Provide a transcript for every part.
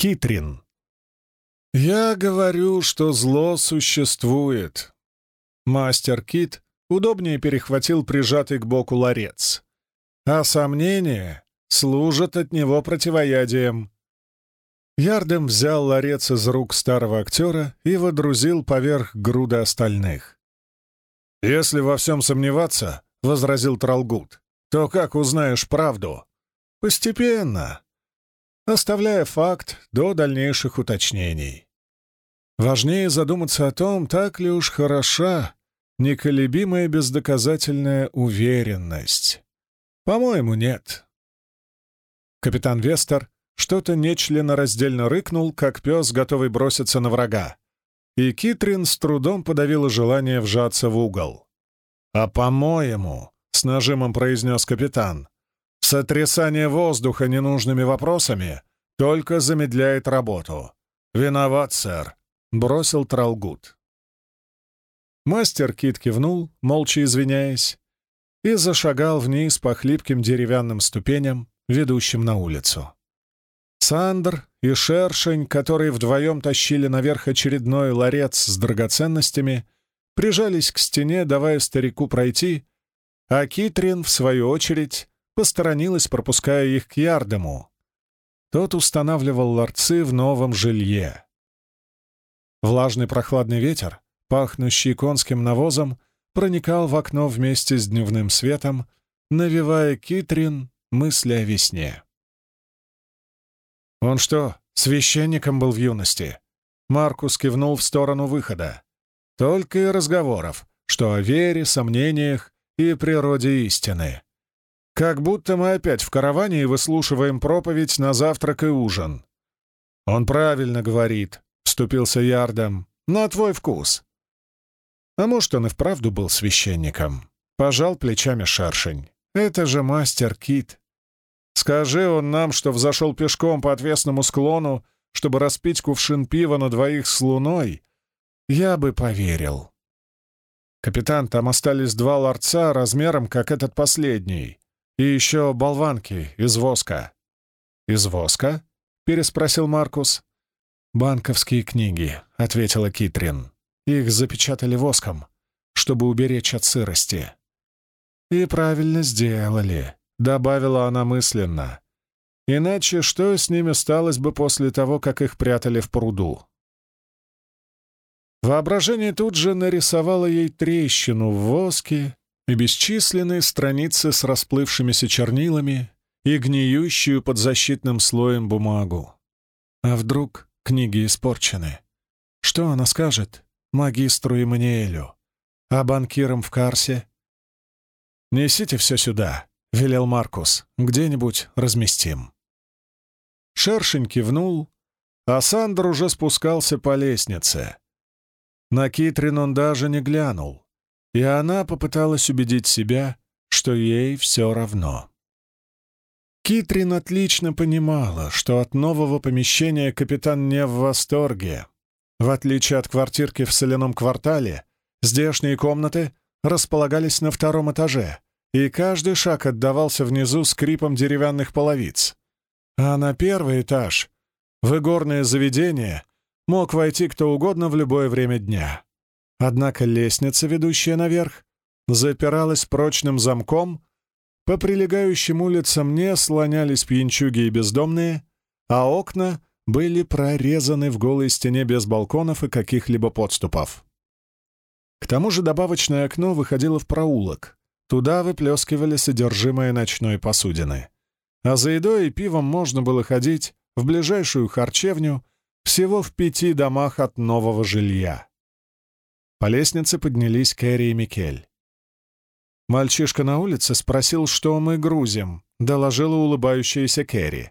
Китрин. «Я говорю, что зло существует». Мастер Кит удобнее перехватил прижатый к боку ларец. «А сомнения служат от него противоядием». Ярдем взял ларец из рук старого актера и водрузил поверх груды остальных. «Если во всем сомневаться, — возразил Тралгут, — то как узнаешь правду? Постепенно, оставляя факт до дальнейших уточнений. Важнее задуматься о том, так ли уж хороша неколебимая бездоказательная уверенность. По-моему, нет. Капитан Вестер что-то нечленораздельно рыкнул, как пес, готовый броситься на врага. И Китрин с трудом подавила желание вжаться в угол. «А по-моему», — с нажимом произнес капитан, Сотрясание воздуха ненужными вопросами только замедляет работу. «Виноват, сэр», — бросил Тралгут. Мастер Кит кивнул, молча извиняясь, и зашагал вниз по хлипким деревянным ступеням, ведущим на улицу. Сандр и Шершень, которые вдвоем тащили наверх очередной ларец с драгоценностями, прижались к стене, давая старику пройти, а Китрин, в свою очередь, посторонилась, пропуская их к Ярдему. Тот устанавливал ларцы в новом жилье. Влажный прохладный ветер, пахнущий конским навозом, проникал в окно вместе с дневным светом, навевая Китрин мысли о весне. «Он что, священником был в юности?» Маркус кивнул в сторону выхода. «Только и разговоров, что о вере, сомнениях и природе истины. Как будто мы опять в караване и выслушиваем проповедь на завтрак и ужин. «Он правильно говорит», — вступился Ярдом, — «на твой вкус». А может, он и вправду был священником. Пожал плечами шершень. «Это же мастер Кит. Скажи он нам, что взошел пешком по отвесному склону, чтобы распить кувшин пива на двоих с луной, я бы поверил. Капитан, там остались два ларца размером, как этот последний. И еще болванки из воска». «Из воска?» — переспросил Маркус. «Банковские книги», — ответила Китрин. «Их запечатали воском, чтобы уберечь от сырости». «И правильно сделали», — добавила она мысленно. «Иначе что с ними сталось бы после того, как их прятали в пруду?» Воображение тут же нарисовало ей трещину в воске и бесчисленные страницы с расплывшимися чернилами и гниющую под защитным слоем бумагу. А вдруг книги испорчены? Что она скажет магистру Иманиэлю? А банкирам в Карсе? «Несите все сюда», — велел Маркус. «Где-нибудь разместим». Шершень кивнул, а Сандер уже спускался по лестнице. На Китрин он даже не глянул и она попыталась убедить себя, что ей все равно. Китрин отлично понимала, что от нового помещения капитан не в восторге. В отличие от квартирки в соляном квартале, здешние комнаты располагались на втором этаже, и каждый шаг отдавался внизу скрипом деревянных половиц. А на первый этаж, в игорное заведение, мог войти кто угодно в любое время дня. Однако лестница, ведущая наверх, запиралась прочным замком, по прилегающим улицам не слонялись пьянчуги и бездомные, а окна были прорезаны в голой стене без балконов и каких-либо подступов. К тому же добавочное окно выходило в проулок. Туда выплескивали содержимое ночной посудины. А за едой и пивом можно было ходить в ближайшую харчевню всего в пяти домах от нового жилья. По лестнице поднялись Кэрри и Микель. Мальчишка на улице спросил, что мы грузим, доложила улыбающаяся Кэрри.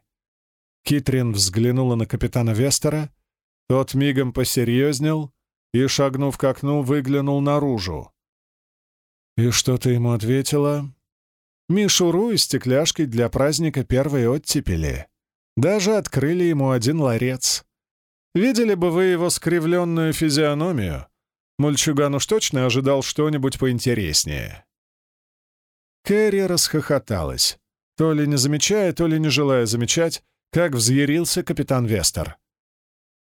Китрин взглянула на капитана Вестера, тот мигом посерьезнел и, шагнув к окну, выглянул наружу. «И что ты ему ответила?» «Мишуру и стекляшкой для праздника первой оттепели. Даже открыли ему один ларец. Видели бы вы его скривленную физиономию, Мальчуган уж точно ожидал что-нибудь поинтереснее. Кэрри расхохоталась, то ли не замечая, то ли не желая замечать как взъярился капитан Вестер.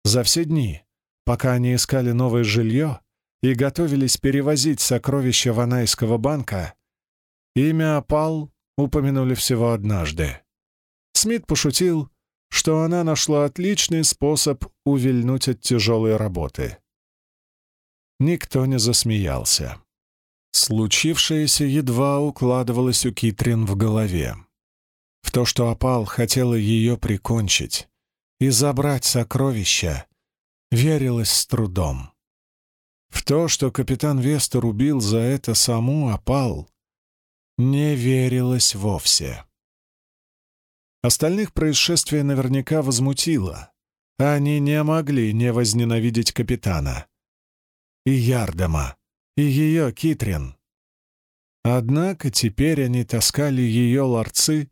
За все дни, пока они искали новое жилье и готовились перевозить сокровища Ванайского банка, имя опал упомянули всего однажды. Смит пошутил, что она нашла отличный способ увильнуть от тяжелой работы. Никто не засмеялся. Случившееся едва укладывалось у Китрин в голове. В то, что опал хотела ее прикончить и забрать сокровища, верилось с трудом. В то, что капитан Вестер убил за это саму опал, не верилось вовсе. Остальных происшествие наверняка возмутило. Они не могли не возненавидеть капитана. И Ярдама, и ее Китрин. Однако теперь они таскали ее ларцы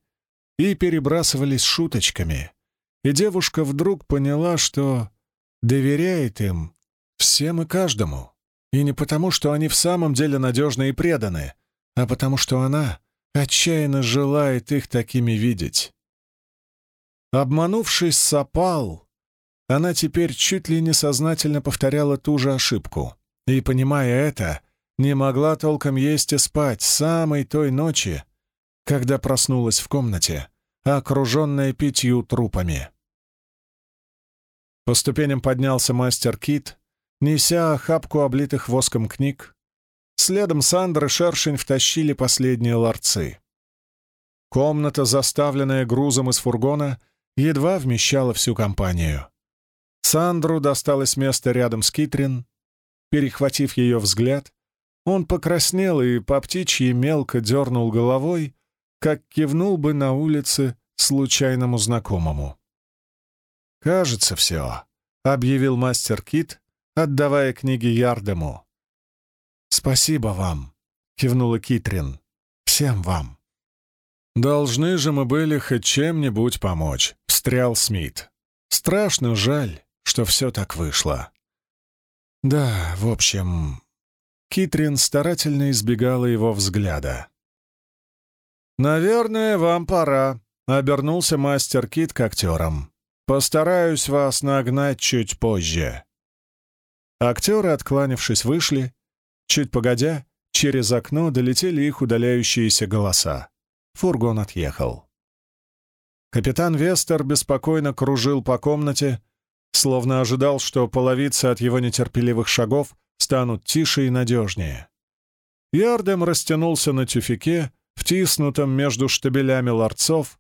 и перебрасывались шуточками, и девушка вдруг поняла, что доверяет им всем и каждому, и не потому, что они в самом деле надежны и преданы, а потому что она отчаянно желает их такими видеть. Обманувшись сопал, она теперь чуть ли не сознательно повторяла ту же ошибку, и, понимая это, не могла толком есть и спать самой той ночи, когда проснулась в комнате, окруженная пятью трупами. По ступеням поднялся мастер Кит, неся охапку облитых воском книг, Следом Сандра и Шершень втащили последние ларцы. Комната, заставленная грузом из фургона, едва вмещала всю компанию. Сандру досталось место рядом с Китрин. Перехватив ее взгляд, он покраснел и по птичьи мелко дернул головой, как кивнул бы на улице случайному знакомому. «Кажется, все», — объявил мастер Кит, отдавая книги Ярдему. «Спасибо вам», — кивнула Китрин. «Всем вам». «Должны же мы были хоть чем-нибудь помочь», — встрял Смит. «Страшно жаль, что все так вышло». «Да, в общем...» Китрин старательно избегала его взгляда. «Наверное, вам пора», — обернулся мастер Кит к актерам. «Постараюсь вас нагнать чуть позже». Актеры, откланившись, вышли, Чуть погодя, через окно долетели их удаляющиеся голоса. Фургон отъехал. Капитан Вестер беспокойно кружил по комнате, словно ожидал, что половицы от его нетерпеливых шагов станут тише и надежнее. Ярдем растянулся на тюфике, втиснутом между штабелями ларцов,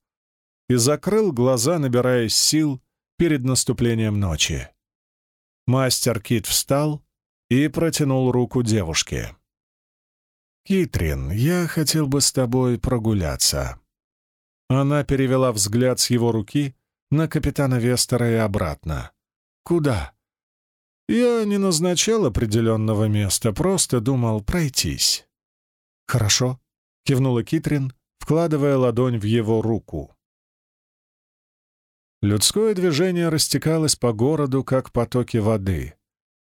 и закрыл глаза, набираясь сил перед наступлением ночи. Мастер Кит встал и протянул руку девушке. «Китрин, я хотел бы с тобой прогуляться». Она перевела взгляд с его руки на капитана Вестера и обратно. «Куда?» «Я не назначал определенного места, просто думал пройтись». «Хорошо», — кивнула Китрин, вкладывая ладонь в его руку. Людское движение растекалось по городу, как потоки воды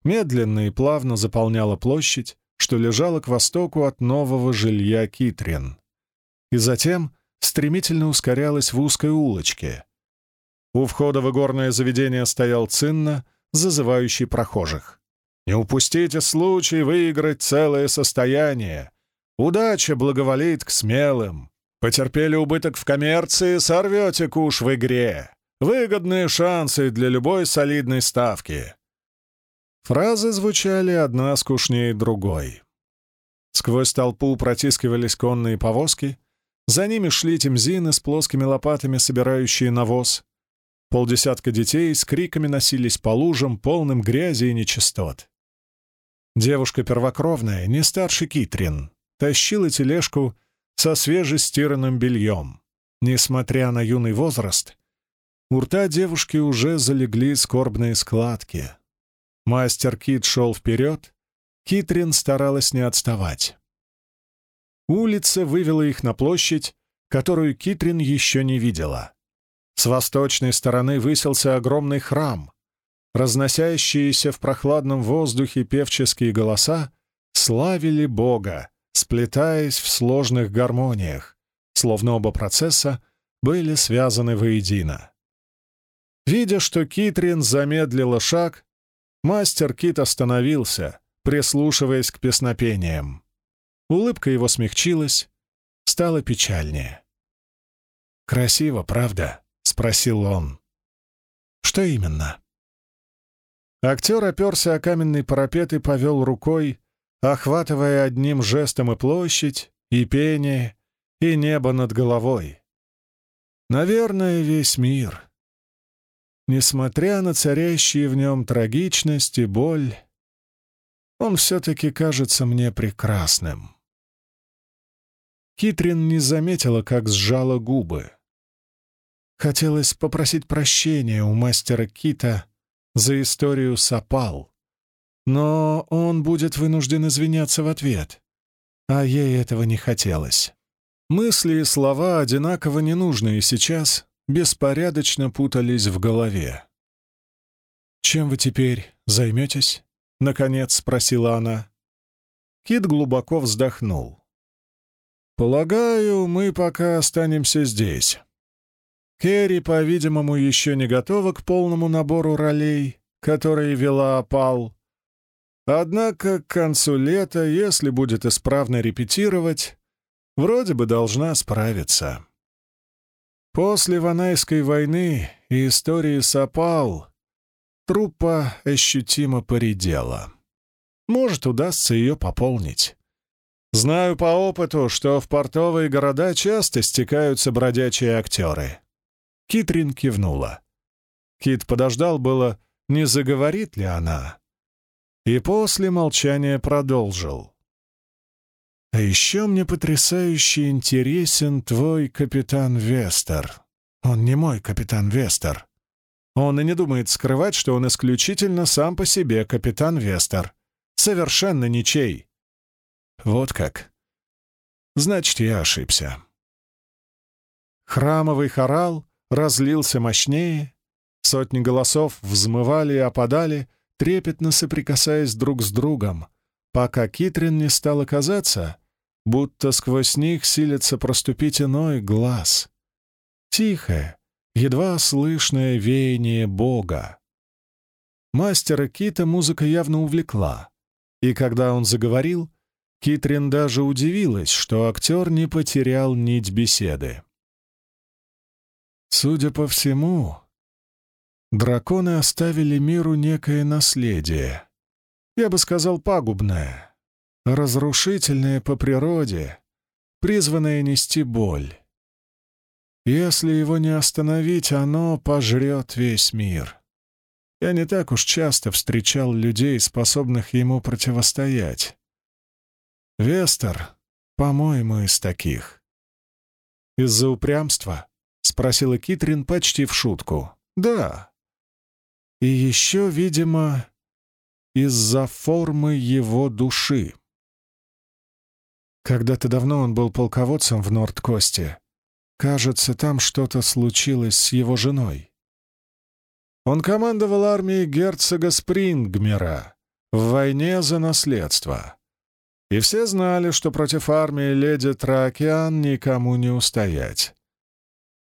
медленно и плавно заполняла площадь, что лежала к востоку от нового жилья Китрин. И затем стремительно ускорялась в узкой улочке. У входа в игорное заведение стоял Цинна, зазывающий прохожих. «Не упустите случай выиграть целое состояние. Удача благоволит к смелым. Потерпели убыток в коммерции, сорвете куш в игре. Выгодные шансы для любой солидной ставки. Фразы звучали одна скучнее другой. Сквозь толпу протискивались конные повозки, за ними шли темзины с плоскими лопатами, собирающие навоз. Полдесятка детей с криками носились по лужам, полным грязи и нечистот. Девушка первокровная, не старше Китрин, тащила тележку со свежестиранным бельем. Несмотря на юный возраст, у рта девушки уже залегли скорбные складки. Мастер Кит шел вперед, Китрин старалась не отставать. Улица вывела их на площадь, которую Китрин еще не видела. С восточной стороны высился огромный храм. Разносящиеся в прохладном воздухе певческие голоса славили Бога, сплетаясь в сложных гармониях, словно оба процесса были связаны воедино. Видя, что Китрин замедлила шаг, мастер Кит остановился, прислушиваясь к песнопениям. Улыбка его смягчилась, стала печальнее. «Красиво, правда?» — спросил он. «Что именно?» Актер оперся о каменный парапет и повел рукой, охватывая одним жестом и площадь, и пение, и небо над головой. Наверное, весь мир. Несмотря на царящие в нем трагичность и боль, он все-таки кажется мне прекрасным. Китрин не заметила, как сжала губы. Хотелось попросить прощения у мастера Кита за историю Сапал, но он будет вынужден извиняться в ответ, а ей этого не хотелось. Мысли и слова, одинаково ненужные сейчас, беспорядочно путались в голове. «Чем вы теперь займетесь?» — наконец спросила она. Кит глубоко вздохнул. «Полагаю, мы пока останемся здесь. Керри, по-видимому, еще не готова к полному набору ролей, которые вела опал. Однако к концу лета, если будет исправно репетировать, вроде бы должна справиться. После Ванайской войны и истории с опал труппа ощутимо поредела. Может, удастся ее пополнить. Знаю по опыту, что в портовые города часто стекаются бродячие актеры. Китрин кивнула. Кит подождал было, не заговорит ли она. И после молчания продолжил. «А еще мне потрясающе интересен твой капитан Вестер. Он не мой капитан Вестер. Он и не думает скрывать, что он исключительно сам по себе капитан Вестер. Совершенно ничей. Вот как. Значит, я ошибся. Храмовый хорал разлился мощнее, сотни голосов взмывали и опадали, трепетно соприкасаясь друг с другом, пока Китрин не стало казаться, будто сквозь них силится проступить иной глаз. Тихое, едва слышное веяние Бога. Мастера Кита музыка явно увлекла, и когда он заговорил, Китрин даже удивилась, что актер не потерял нить беседы. Судя по всему, драконы оставили миру некое наследие. Я бы сказал, пагубное, разрушительное по природе, призванное нести боль. Если его не остановить, оно пожрет весь мир. Я не так уж часто встречал людей, способных ему противостоять. Вестер, по-моему, из таких. Из-за упрямства? Спросила Китрин почти в шутку. Да. И еще, видимо, из-за формы его души. Когда-то давно он был полководцем в Нордкосте. Кажется, там что-то случилось с его женой. Он командовал армией герцога Спрингмера в войне за наследство. И все знали, что против армии леди Тракиан никому не устоять.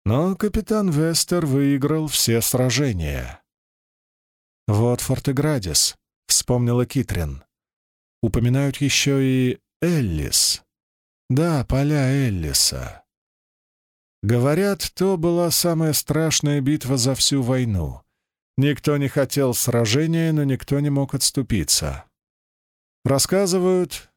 Но капитан Вестер выиграл все сражения. «Вот Фортеградис», — вспомнила Китрин. Упоминают еще и Эллис. Да, поля Эллиса. Говорят, то была самая страшная битва за всю войну. Никто не хотел сражения, но никто не мог отступиться. Рассказывают,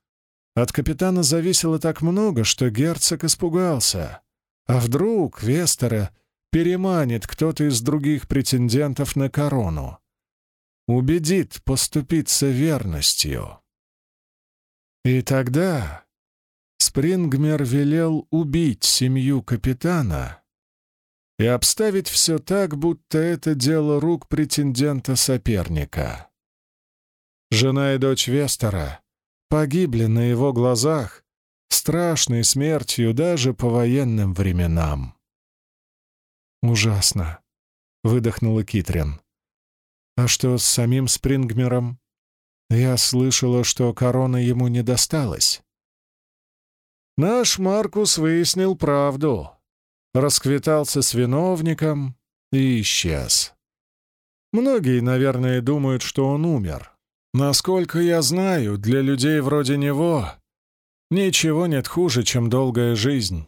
от капитана зависело так много, что герцог испугался. А вдруг Вестера переманит кто-то из других претендентов на корону? Убедит поступиться верностью. И тогда Спрингмер велел убить семью капитана и обставить все так, будто это дело рук претендента-соперника. Жена и дочь Вестера погибли на его глазах, страшной смертью даже по военным временам. «Ужасно», — выдохнула Китрин. «А что с самим Спрингмером? Я слышала, что корона ему не досталась». Наш Маркус выяснил правду, расквитался с виновником и исчез. Многие, наверное, думают, что он умер. Насколько я знаю, для людей вроде него ничего нет хуже, чем долгая жизнь.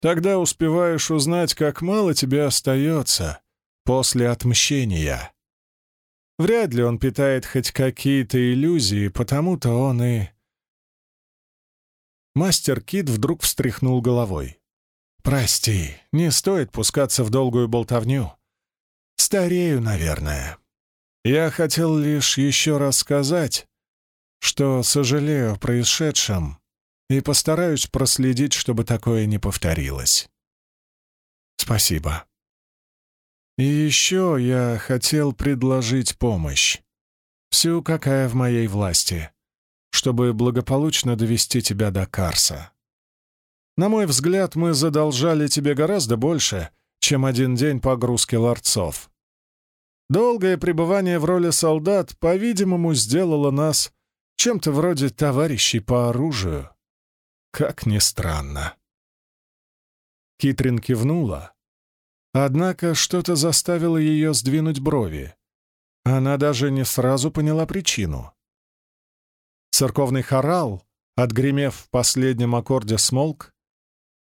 Тогда успеваешь узнать, как мало тебе остается после отмщения. Вряд ли он питает хоть какие-то иллюзии, потому-то он и... Мастер Кит вдруг встряхнул головой. «Прости, не стоит пускаться в долгую болтовню. Старею, наверное. Я хотел лишь еще раз сказать, что сожалею о происшедшем и постараюсь проследить, чтобы такое не повторилось. Спасибо. И еще я хотел предложить помощь. Всю, какая в моей власти, чтобы благополучно довести тебя до Карса. На мой взгляд, мы задолжали тебе гораздо больше, чем один день погрузки ларцов. Долгое пребывание в роли солдат, по-видимому, сделало нас чем-то вроде товарищей по оружию. Как ни странно. Китрин кивнула, однако что-то заставило ее сдвинуть брови. Она даже не сразу поняла причину. Церковный хорал, отгремев в последнем аккорде смолк,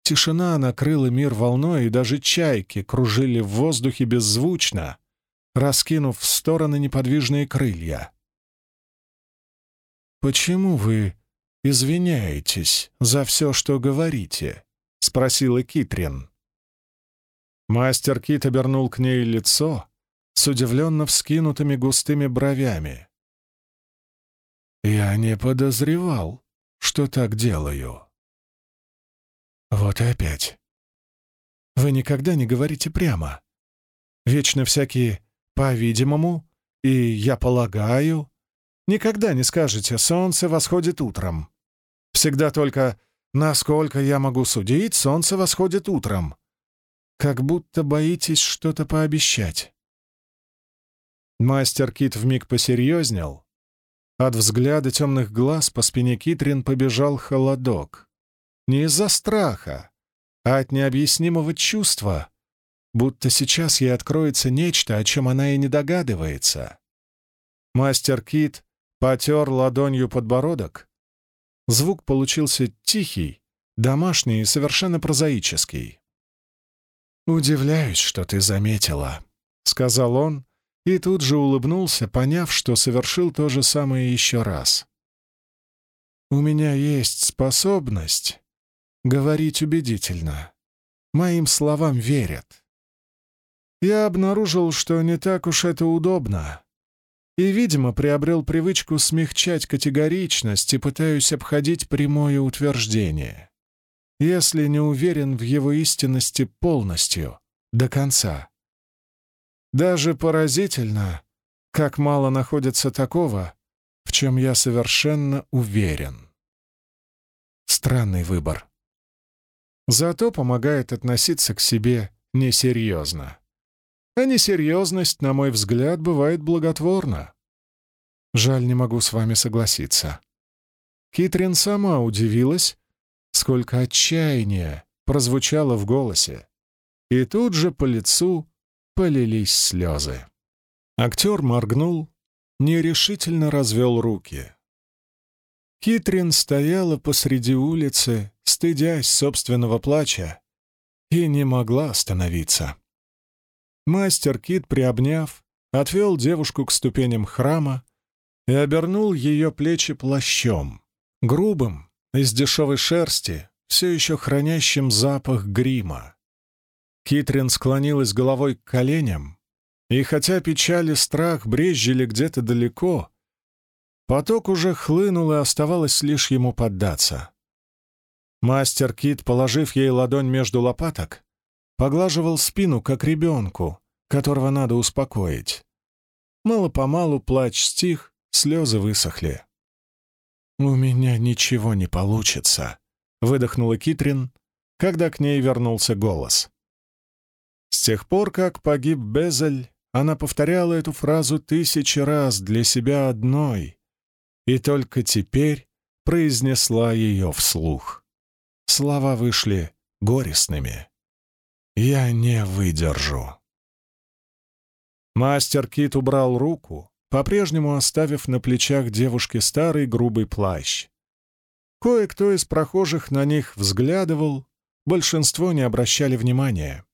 тишина накрыла мир волной, и даже чайки кружили в воздухе беззвучно, раскинув в стороны неподвижные крылья. «Почему вы извиняетесь за все, что говорите?» — спросила Китрин. Мастер Кит обернул к ней лицо с удивленно вскинутыми густыми бровями. «Я не подозревал, что так делаю». «Вот и опять. Вы никогда не говорите прямо. Вечно всякие «по-видимому» и «я полагаю». Никогда не скажете «солнце восходит утром». Всегда только «насколько я могу судить, солнце восходит утром». Как будто боитесь что-то пообещать. Мастер Кит вмиг посерьезнел. От взгляда темных глаз по спине Китрин побежал холодок. Не из-за страха, а от необъяснимого чувства, будто сейчас ей откроется нечто, о чем она и не догадывается. Мастер Кит потер ладонью подбородок. Звук получился тихий, домашний и совершенно прозаический. «Удивляюсь, что ты заметила», — сказал он, и тут же улыбнулся, поняв, что совершил то же самое еще раз. «У меня есть способность говорить убедительно. Моим словам верят я обнаружил, что не так уж это удобно. И, видимо, приобрел привычку смягчать категоричность и пытаюсь обходить прямое утверждение, если не уверен в его истинности полностью, до конца. Даже поразительно, как мало находится такого, в чем я совершенно уверен. Странный выбор. Зато помогает относиться к себе несерьезно а несерьезность, на мой взгляд, бывает благотворна. Жаль, не могу с вами согласиться. Китрин сама удивилась, сколько отчаяния прозвучало в голосе, и тут же по лицу полились слезы. Актер моргнул, нерешительно развел руки. Китрин стояла посреди улицы, стыдясь собственного плача, и не могла остановиться. Мастер Кит, приобняв, отвел девушку к ступеням храма и обернул ее плечи плащом, грубым, из дешевой шерсти, все еще хранящим запах грима. Китрин склонилась головой к коленям, и хотя печаль и страх брезжили где-то далеко, поток уже хлынул, и оставалось лишь ему поддаться. Мастер Кит, положив ей ладонь между лопаток, поглаживал спину, как ребенку, которого надо успокоить. Мало-помалу плач стих, слезы высохли. «У меня ничего не получится», — выдохнула Китрин, когда к ней вернулся голос. С тех пор, как погиб Безель, она повторяла эту фразу тысячи раз для себя одной, и только теперь произнесла ее вслух. Слова вышли горестными. «Я не выдержу». Мастер Кит убрал руку, по-прежнему оставив на плечах девушки старый грубый плащ. Кое-кто из прохожих на них взглядывал, большинство не обращали внимания.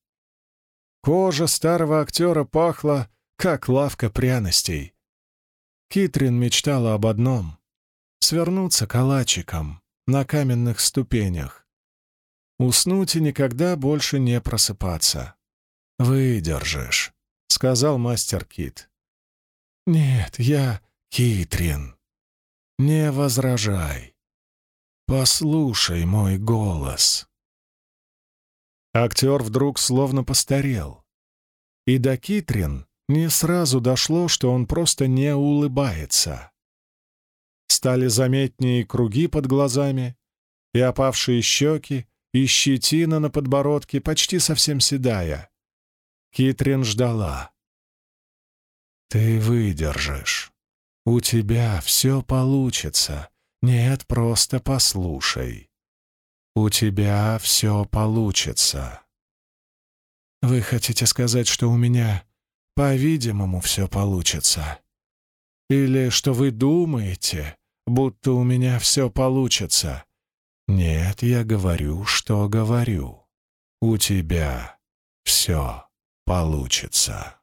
Кожа старого актера пахла, как лавка пряностей. Китрин мечтала об одном — свернуться калачиком на каменных ступенях. Уснуть и никогда больше не просыпаться. «Выдержишь», — сказал мастер Кит. «Нет, я Китрин. Не возражай. Послушай мой голос». Актер вдруг словно постарел. И до Китрин не сразу дошло, что он просто не улыбается. Стали заметнее круги под глазами, и опавшие щеки, и щетина на подбородке, почти совсем седая. Китрин ждала. «Ты выдержишь. У тебя все получится. Нет, просто послушай. У тебя все получится. Вы хотите сказать, что у меня, по-видимому, все получится? Или что вы думаете, будто у меня все получится? Нет, я говорю, что говорю. У тебя все получится.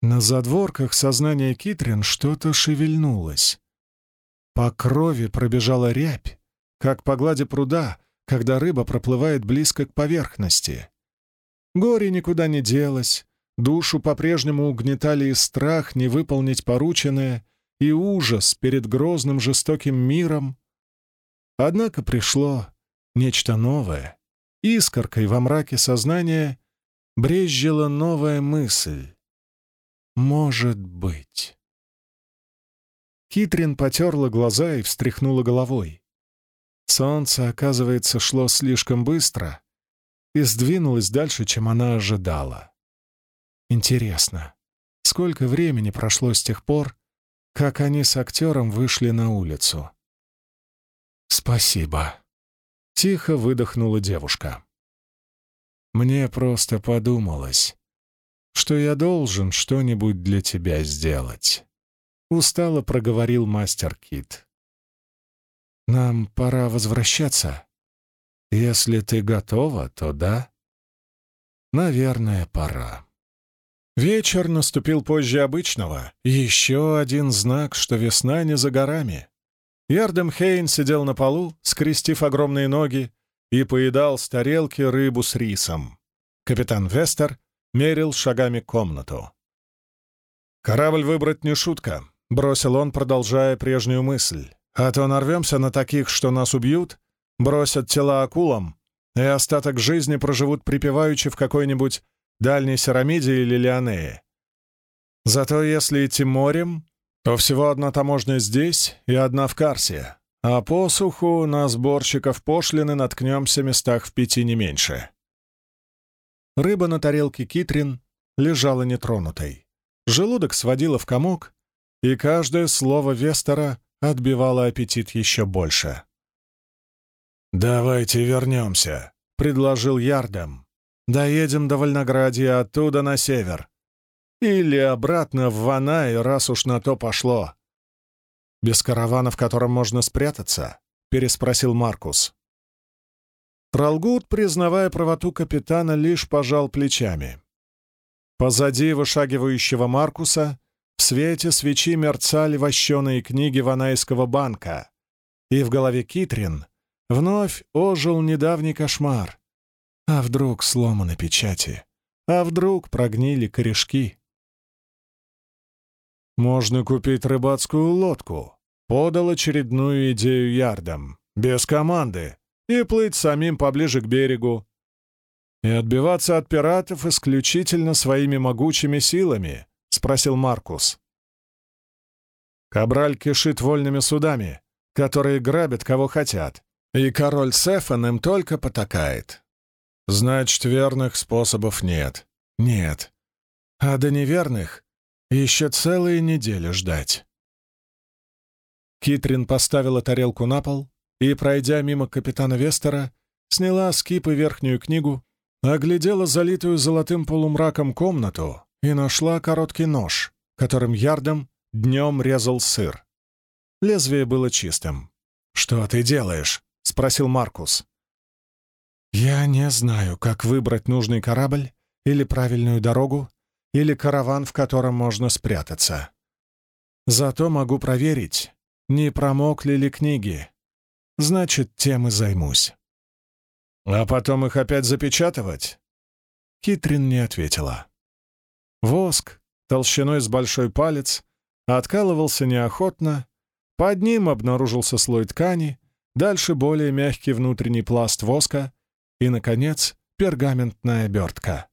На задворках сознания Китрин что-то шевельнулось. По крови пробежала рябь, как по глади пруда, когда рыба проплывает близко к поверхности. Горе никуда не делось, душу по-прежнему угнетали и страх не выполнить порученное, и ужас перед грозным жестоким миром. Однако пришло нечто новое. Искоркой во мраке сознания брезжила новая мысль. «Может быть». Китрин потерла глаза и встряхнула головой. Солнце, оказывается, шло слишком быстро и сдвинулось дальше, чем она ожидала. Интересно, сколько времени прошло с тех пор, как они с актером вышли на улицу? «Спасибо», — тихо выдохнула девушка. «Мне просто подумалось, что я должен что-нибудь для тебя сделать», — устало проговорил мастер Кит. Нам пора возвращаться. Если ты готова, то да. Наверное, пора. Вечер наступил позже обычного. Еще один знак, что весна не за горами. Ярдем Хейн сидел на полу, скрестив огромные ноги, и поедал с тарелки рыбу с рисом. Капитан Вестер мерил шагами комнату. «Корабль выбрать не шутка», — бросил он, продолжая прежнюю мысль. А то нарвемся на таких, что нас убьют, бросят тела акулам, и остаток жизни проживут припеваючи в какой-нибудь дальней Серамиде или Леонее. Зато если идти морем, то всего одна таможня здесь и одна в Карсе, а по суху на сборщиков пошлины наткнемся местах в пяти не меньше. Рыба на тарелке Китрин лежала нетронутой. Желудок сводила в комок, и каждое слово Вестера отбивало аппетит еще больше. «Давайте вернемся», — предложил Ярдом. «Доедем до Вольноградия, оттуда на север. Или обратно в Ванай, раз уж на то пошло». «Без каравана, в котором можно спрятаться?» — переспросил Маркус. Тралгут, признавая правоту капитана, лишь пожал плечами. Позади вышагивающего Маркуса в свете свечи мерцали вощеные книги Ванайского банка, и в голове Китрин вновь ожил недавний кошмар. А вдруг сломаны печати? А вдруг прогнили корешки? «Можно купить рыбацкую лодку», — подал очередную идею Ярдом, без команды, и плыть самим поближе к берегу, и отбиваться от пиратов исключительно своими могучими силами, — спросил Маркус. «Кабраль кишит вольными судами, которые грабят кого хотят, и король Сефан им только потакает. Значит, верных способов нет. Нет. А до неверных еще целые недели ждать». Китрин поставила тарелку на пол и, пройдя мимо капитана Вестера, сняла с кипы верхнюю книгу, оглядела залитую золотым полумраком комнату и нашла короткий нож, которым Ярдом днем резал сыр. Лезвие было чистым. «Что ты делаешь?» — спросил Маркус. «Я не знаю, как выбрать нужный корабль или правильную дорогу, или караван, в котором можно спрятаться. Зато могу проверить, не промокли ли книги. Значит, тем и займусь». «А потом их опять запечатывать?» Китрин не ответила. Воск, толщиной с большой палец, откалывался неохотно, под ним обнаружился слой ткани, дальше более мягкий внутренний пласт воска и, наконец, пергаментная обертка.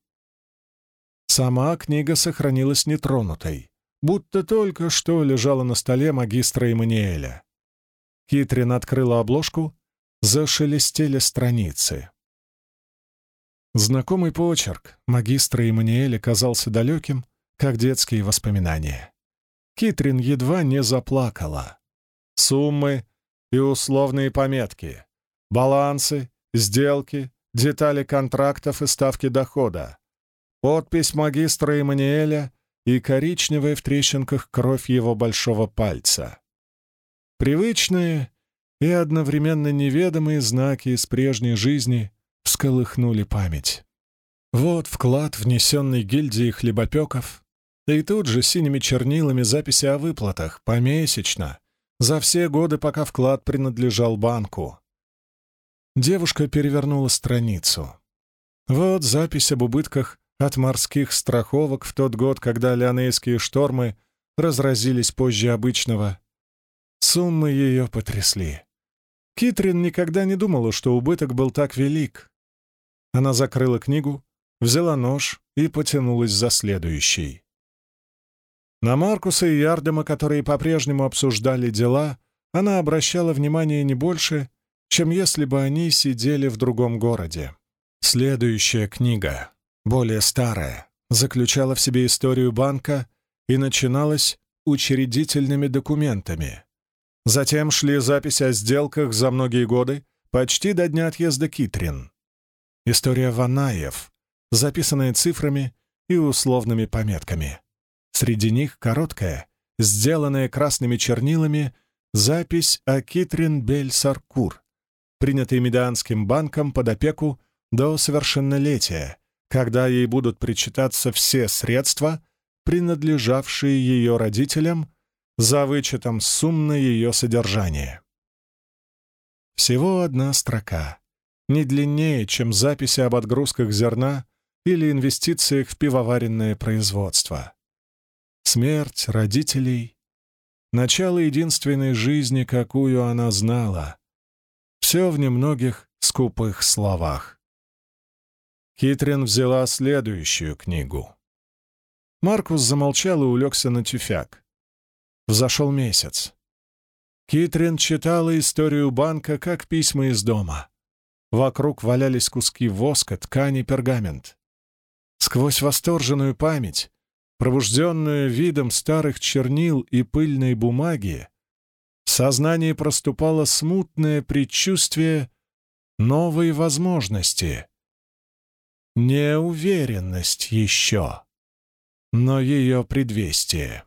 Сама книга сохранилась нетронутой, будто только что лежала на столе магистра Эммануэля. Китрин открыла обложку, зашелестели страницы. Знакомый почерк магистра Эммануэля казался далеким, как детские воспоминания. Китрин едва не заплакала. Суммы и условные пометки, балансы, сделки, детали контрактов и ставки дохода, подпись магистра Эммануэля и коричневая в трещинках кровь его большого пальца. Привычные и одновременно неведомые знаки из прежней жизни всколыхнули память. Вот вклад, внесенный гильдией хлебопеков, и тут же синими чернилами записи о выплатах, помесячно, за все годы, пока вклад принадлежал банку. Девушка перевернула страницу. Вот запись об убытках от морских страховок в тот год, когда леонейские штормы разразились позже обычного. Суммы ее потрясли. Китрин никогда не думала, что убыток был так велик. Она закрыла книгу, взяла нож и потянулась за следующей. На Маркуса и Ярдема, которые по-прежнему обсуждали дела, она обращала внимание не больше, чем если бы они сидели в другом городе. Следующая книга, более старая, заключала в себе историю банка и начиналась учредительными документами. Затем шли записи о сделках за многие годы, почти до дня отъезда Китрин. История Ванаев, записанная цифрами и условными пометками. Среди них короткая, сделанная красными чернилами, запись о Китрин Бель-Саркур, принятой Медианским банком под опеку до совершеннолетия, когда ей будут причитаться все средства, принадлежавшие ее родителям, за вычетом сумм на ее содержание. Всего одна строка — не длиннее, чем записи об отгрузках зерна или инвестициях в пивоваренное производство. Смерть родителей — начало единственной жизни, какую она знала. Все в немногих скупых словах. Китрин взяла следующую книгу. Маркус замолчал и улегся на тюфяк. Взошел месяц. Китрин читала историю банка как письма из дома. Вокруг валялись куски воска, ткани, пергамент. Сквозь восторженную память, пробужденную видом старых чернил и пыльной бумаги, в сознании проступало смутное предчувствие новой возможности. Неуверенность еще, но ее предвестие.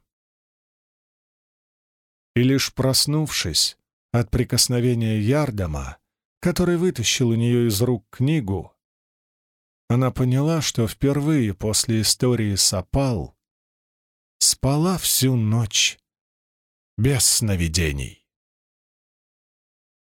И лишь проснувшись от прикосновения Ярдама, который вытащил у нее из рук книгу, она поняла, что впервые после истории с опал спала всю ночь без сновидений.